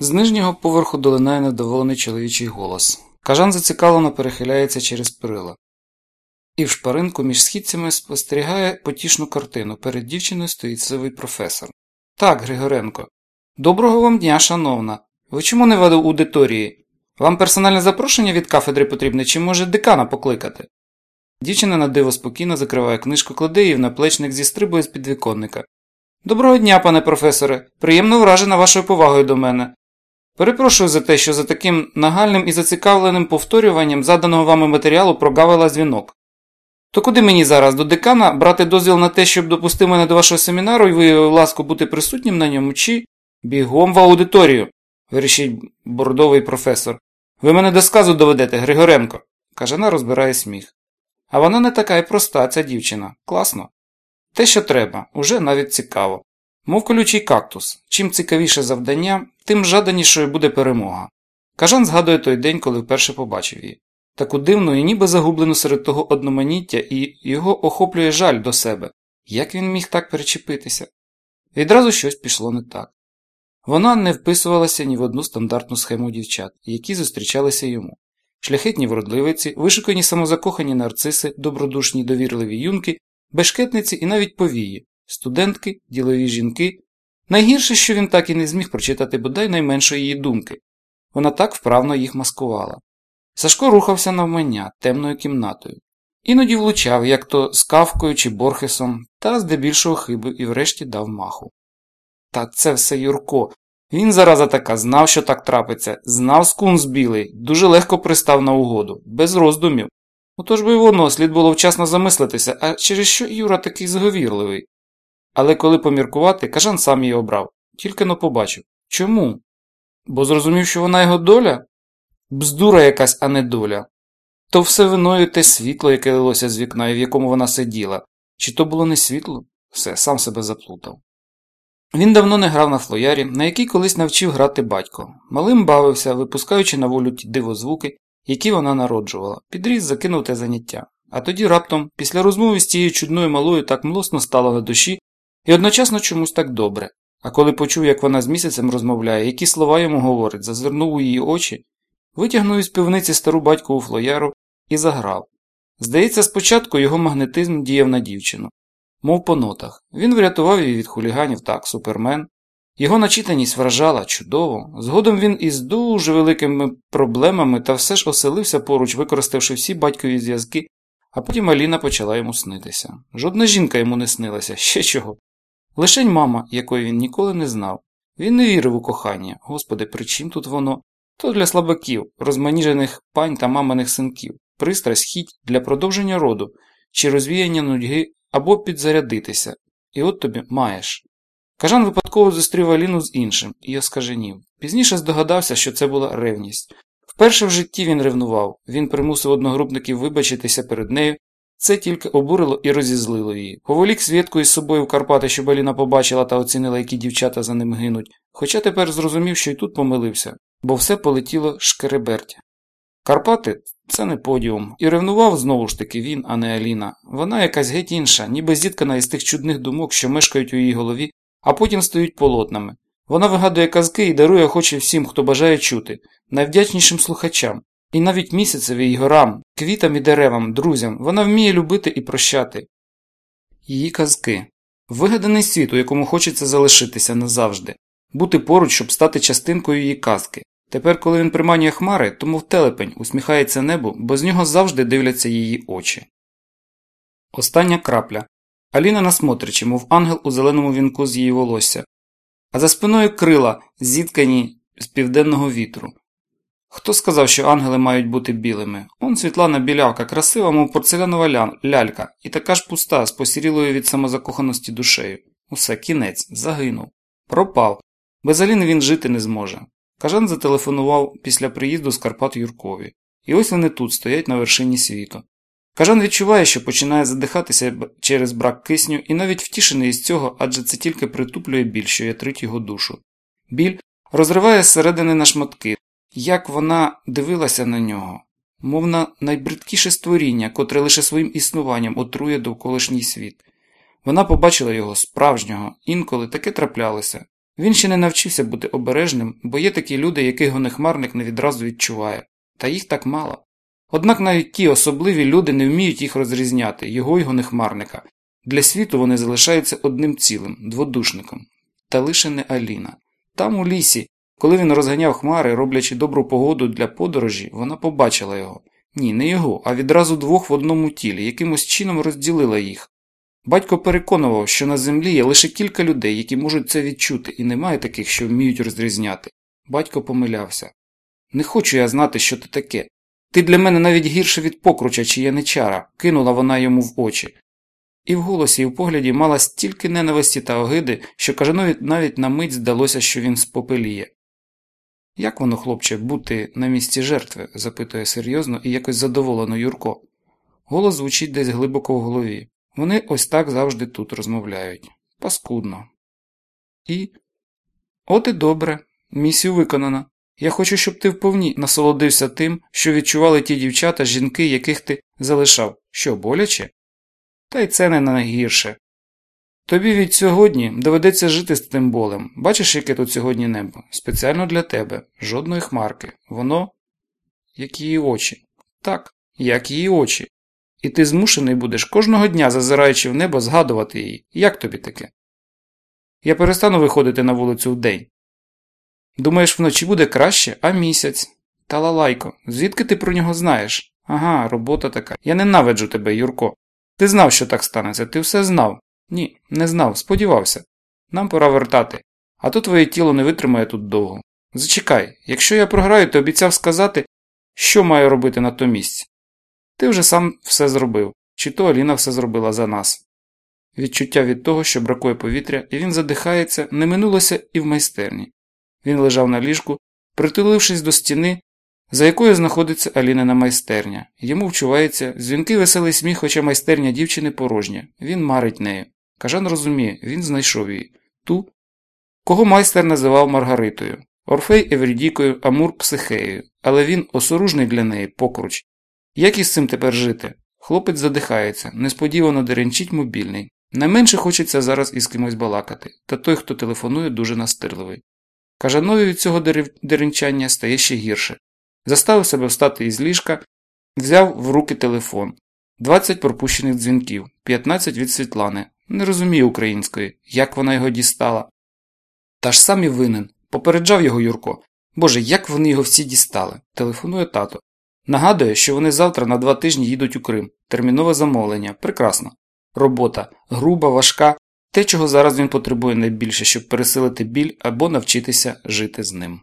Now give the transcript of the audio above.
З нижнього поверху долинає недоволений чоловічий голос. Кажан зацікавлено перехиляється через перила. І в шпаринку між східцями спостерігає потішну картину. Перед дівчиною стоїть сивий професор. Так, Григоренко. Доброго вам дня, шановна. Ви чому не в аудиторії? Вам персональне запрошення від кафедри потрібне, чи може декана покликати? Дівчина на диво спокійно закриває книжку, кладе її в наплечник зістрибує з підвіконника. Доброго дня, пане професоре. Приємно вражена вашою повагою до мене. Перепрошую за те, що за таким нагальним і зацікавленим повторюванням заданого вами матеріалу прогавила дзвінок. То куди мені зараз до декана брати дозвіл на те, щоб допустив мене до вашого семінару і виявив ласку бути присутнім на ньому, чи бігом в аудиторію, вирішить бордовий професор. Ви мене до сказу доведете, Григоренко. Кажана розбирає сміх. А вона не така й проста, ця дівчина. Класно. Те, що треба, уже навіть цікаво. Мов колючий кактус. Чим цікавіше завдання, тим жаданішою буде перемога. Кажан згадує той день, коли вперше побачив її. Таку дивну і ніби загублену серед того одноманіття, і його охоплює жаль до себе. Як він міг так перечепитися? Відразу щось пішло не так. Вона не вписувалася ні в одну стандартну схему дівчат, які зустрічалися йому. Шляхетні вродливиці, вишукані самозакохані нарциси, добродушні довірливі юнки, бешкетниці і навіть повії, студентки, ділові жінки. Найгірше, що він так і не зміг прочитати бодай найменшої її думки. Вона так вправно їх маскувала. Сашко рухався навмання темною кімнатою. Іноді влучав, як то з кавкою чи борхесом, та здебільшого хибив і врешті дав маху. Та це все Юрко. Він зараза така знав, що так трапиться, знав скунс білий, дуже легко пристав на угоду, без роздумів. Отож би воно слід було вчасно замислитися, а через що Юра такий зговірливий? Але коли поміркувати, кажан сам її обрав, тільки но побачив. Чому? Бо зрозумів, що вона його доля? Бздура якась, а не доля. То все виною те світло, яке лилося з вікна і в якому вона сиділа. Чи то було не світло? Все, сам себе заплутав. Він давно не грав на флоярі, на який колись навчив грати батько. Малим бавився, випускаючи на волю ті дивозвуки, які вона народжувала, підріс закинув те заняття. А тоді раптом, після розмови з тією чудною малою, так млосно стало на душі, і одночасно чомусь так добре. А коли почув, як вона з місяцем розмовляє, які слова йому говорить, зазирнув у її очі, витягнув із пивниці стару батькову флояру і заграв. Здається, спочатку його магнетизм діяв на дівчину, мов по нотах. Він врятував її від хуліганів, так, супермен. Його начитаність вражала чудово. Згодом він із дуже великими проблемами та все ж оселився поруч, використавши всі батькові зв'язки, а потім Аліна почала йому снитися. Жодна жінка йому не снилася, ще чого. Лишень мама, якої він ніколи не знав. Він не вірив у кохання. Господи, при чим тут воно? То для слабаків, розманіжених пань та маминих синків, пристрасть хіть для продовження роду, чи розвіяння нудьги або підзарядитися. І от тобі маєш. Кажан випадково зустрів Аліну з іншим і оскаженів. Пізніше здогадався, що це була ревність. Вперше в житті він ревнував, він примусив одногрупників вибачитися перед нею, це тільки обурило і розізлило її. Поволік Свєтку із собою в Карпати, щоб Аліна побачила та оцінила, які дівчата за ним гинуть, хоча тепер зрозумів, що й тут помилився, бо все полетіло шкеребертя. Карпати це не подіум, і ревнував знову ж таки він, а не Аліна. Вона якась геть інша, ніби зіткана із тих чудних думок, що мешкають у її голові, а потім стають полотнами. Вона вигадує казки і дарує охоче всім, хто бажає чути, найвдячнішим слухачам. І навіть місяцеві й горам, квітам і деревам, друзям вона вміє любити і прощати. Її казки вигаданий світ, у якому хочеться залишитися назавжди, бути поруч, щоб стати частинкою її казки. Тепер, коли він приманює хмари, тому в телепень усміхається небо, бо з нього завжди дивляться її очі. Остання крапля. Аліна на мов ангел у зеленому вінку з її волосся, а за спиною крила, зіткані з південного вітру. Хто сказав, що ангели мають бути білими? Он Світлана білявка, красива, мов порцелянова лялька, і така ж пуста, з посірілою від самозакоханості душею. Усе, кінець, загинув. Пропав. Без Аліни він жити не зможе. Кажан зателефонував після приїзду з Карпат Юркові. І ось вони тут стоять на вершині світу. Кажан відчуває, що починає задихатися через брак кисню, і навіть втішений із цього, адже це тільки притуплює біль, що ятрить його душу. Біль розриває зсередини на шматки, як вона дивилася на нього, мов на найбридкіше створіння, котре лише своїм існуванням отрує довколишній світ. Вона побачила його справжнього, інколи таке траплялося. Він ще не навчився бути обережним, бо є такі люди, яких гонехмарник не відразу відчуває, та їх так мало. Однак навіть ті особливі люди не вміють їх розрізняти, його й гонехмарника. Для світу вони залишаються одним цілим, дводушником. Та лише не Аліна. Там у лісі, коли він розганяв хмари, роблячи добру погоду для подорожі, вона побачила його. Ні, не його, а відразу двох в одному тілі, якимось чином розділила їх. Батько переконував, що на землі є лише кілька людей, які можуть це відчути, і немає таких, що вміють розрізняти. Батько помилявся. Не хочу я знати, що ти таке. Ти для мене навіть гірше від покруча чи яничара, кинула вона йому в очі. І в голосі, і в погляді мала стільки ненависті та огиди, що кажанові навіть на мить здалося, що він спопеліє. Як воно, хлопче, бути на місці жертви? запитує серйозно і якось задоволено Юрко. Голос звучить десь глибоко в голові. Вони ось так завжди тут розмовляють. Паскудно. І. От і добре. Місію виконано. Я хочу, щоб ти вповні насолодився тим, що відчували ті дівчата, жінки, яких ти залишав. Що, боляче? Та й це не найгірше. Тобі від сьогодні доведеться жити з тим болем. Бачиш, яке тут сьогодні небо? Спеціально для тебе, жодної хмарки. Воно. як її очі. Так, як її очі. І ти змушений будеш кожного дня, зазираючи в небо, згадувати її. Як тобі таке? Я перестану виходити на вулицю вдень. Думаєш, вночі буде краще, а місяць. Та лалайко, звідки ти про нього знаєш? Ага, робота така. Я ненавиджу тебе, Юрко. Ти знав, що так станеться, ти все знав. Ні, не знав, сподівався. Нам пора вертати, а то твоє тіло не витримає тут довго. Зачекай, якщо я програю, ти обіцяв сказати, що маю робити на то місці. Ти вже сам все зробив, чи то Аліна все зробила за нас. Відчуття від того, що бракує повітря, і він задихається, не минулося і в майстерні. Він лежав на ліжку, притулившись до стіни, за якою знаходиться Алінина майстерня. Йому вчувається дзвінкий веселий сміх, хоча майстерня дівчини порожня. Він марить нею. Кажан розуміє, він знайшов її. Ту, кого майстер називав Маргаритою, Орфей Еврідікою, Амур Психеєю, але він осоружний для неї покруч. Як із цим тепер жити? Хлопець задихається, несподівано деренчить мобільний. Найменше хочеться зараз із кимось балакати, та той, хто телефонує, дуже настирливий. Кажанові від цього деренчання стає ще гірше. Заставив себе встати із ліжка, взяв в руки телефон. 20 пропущених дзвінків, 15 від Світлани. Не розуміє української, як вона його дістала. Та ж сам і винен. Попереджав його Юрко. Боже, як вони його всі дістали. Телефонує тато. Нагадує, що вони завтра на два тижні їдуть у Крим. Термінове замовлення. Прекрасно. Робота груба, важка, те, чого зараз він потребує найбільше, щоб пересилити біль або навчитися жити з ним.